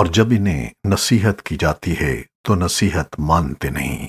और जब इन्हें नसीहत की जाती है तो नसीहत मानते नहीं।